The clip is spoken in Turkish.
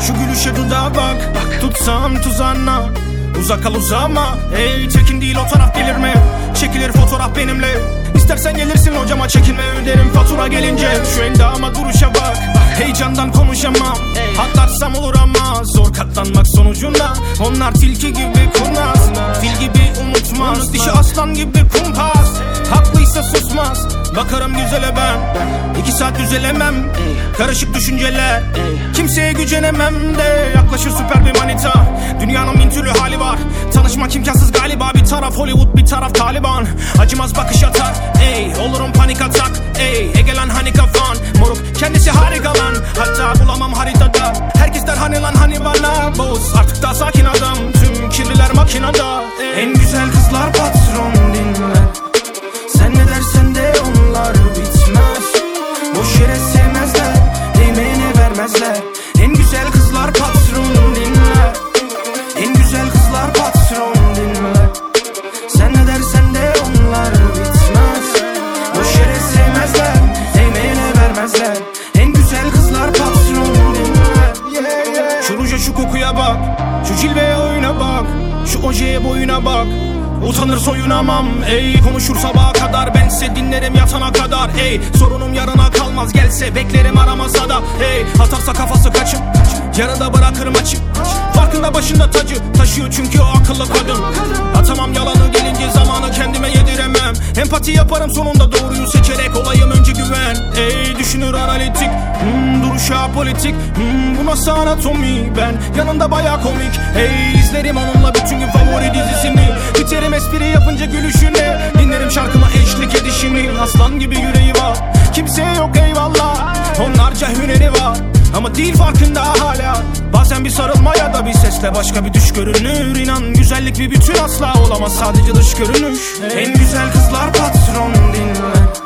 Şu gülüşe dudağa bak. Tutsam tuzağına. Uzak kal uzama. Ey tekin değil o taraf delirme Çekilir fotoğraf benimle. İstersen gelirsin hocama çekinme öderim fatura gelince. Şu endama duruşa bak. Heyecandan konuşamam. Atlarsam olur ama Zor katlanmak sonucunda. Onlar tilki gibi kurnaz Bakarım güzele ben. İki saat düzelemem. Karışık düşünceler. Kimseye gücenemem de Yaklaşır süper bir manita. Dünyanın bin türlü hali var. Tanışmak imkansız galiba. Bir taraf Hollywood bir taraf Taliban. Acımaz bakış atar. Ey olurum panik atak. Ey Egelan hani kafan. Moruk kendisi harika lan. Hatta bulamam haritada. Herkes der hani lan hani bana. Boz artık daha sakin adam. Tüm kirliler makinada. En güzel kızlar patron Şu ojeye boyuna bak. Utanır soyunamam ey Konuşur sabaha kadar. Bense dinlerim yatana kadar ey. Sorunum yarına kalmaz gelse beklerim aramasa da ey. Atarsa kafası kaçıp yarıda bırakırım açık Farkında başında tacı taşıyor çünkü o akıllı kadın. Atamam yalanı gelince zamanı kendime yediremem. Empati yaparım sonunda doğruyu seçerek olayım önce güven. Ey düşünür analitik hmm, duruşa politik. Hmm, Bu nasıl anatomi ben? Yanında baya komik. Ey izlerim onunla bütün gün Biterim espri yapınca gülüşüne. Dinlerim şarkıma eşlik edişini. Aslan gibi yüreği var. Kimseye yok eyvallah. Onlarca hüneri var. Ama değil farkında hala. Bazen bir sarılma ya da bir sesle başka bir düş görünür İnan güzellik bir bütün asla olamaz. Sadece dış görünüş. En güzel kızlar patron dinler